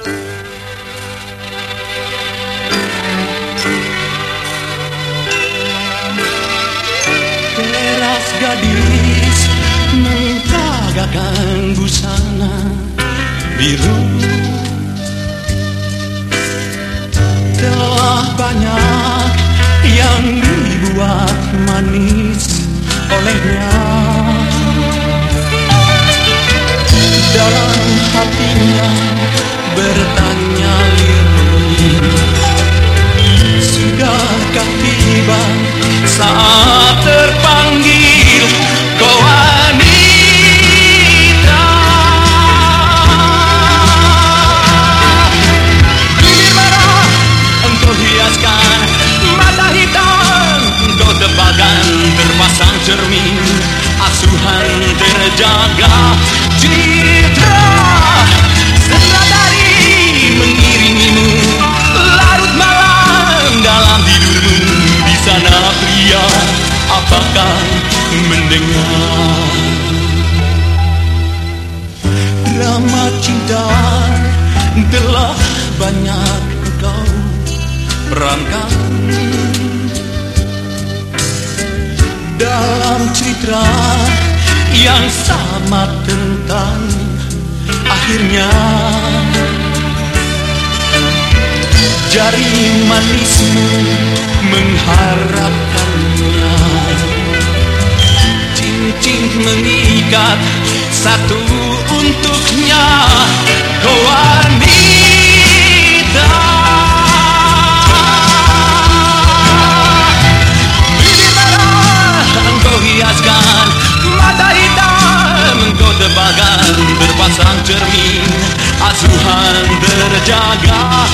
Teras gadis menggagahkan busana biru. Telah banyak yang dibuat manis olehnya. Dalam hatinya sa pria apakah mendengar? Drama cinta telah banyak engkau perankan. Dalam cerita yang sama tentang akhirnya jari manismu mengharapkannya. Cincin mengikat satu untuknya. Kau wanita. Bibir merah engkau hiaskan Mata hitam engkau tebalkan Berpasang cermin Asuhan terjaga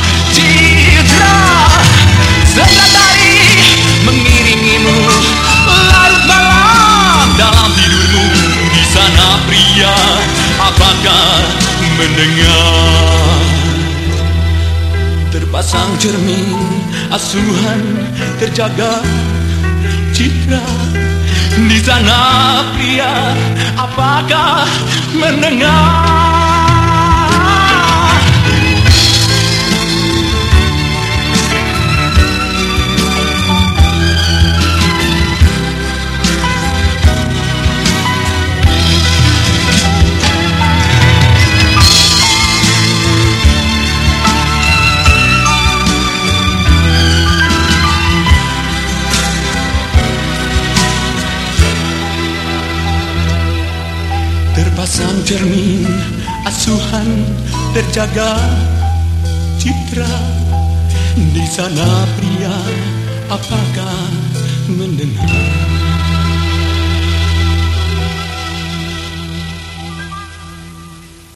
mendengar. Terpasang cermin Asuhan terjaga Citra. Di sana pria apakah mendengar Terpasang cermin asuhan terjaga citra. Di sana pria apakah mendengar